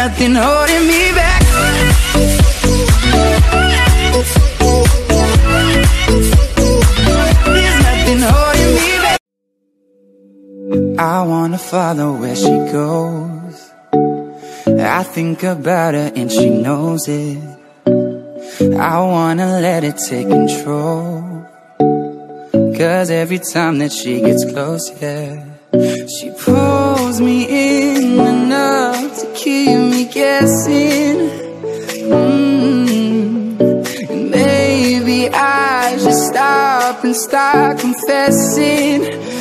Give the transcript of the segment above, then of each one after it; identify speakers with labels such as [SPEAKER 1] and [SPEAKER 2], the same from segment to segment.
[SPEAKER 1] nothing holding me back.
[SPEAKER 2] I wanna follow where she goes. I think about her and she knows it. I wanna let it take control. Cause every time that she gets close, yeah, she pulls me in enough to keep me guessing. Mm. And maybe I should stop and start confessing,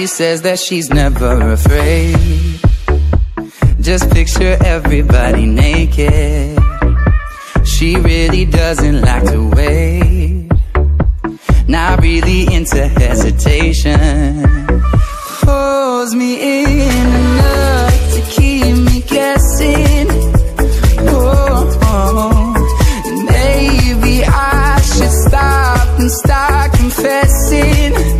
[SPEAKER 2] She says that she's never afraid. Just picture everybody naked. She really doesn't like to wait. Not really into hesitation. Pulls me in enough to keep me guessing. Oh, maybe I should stop and start confessing.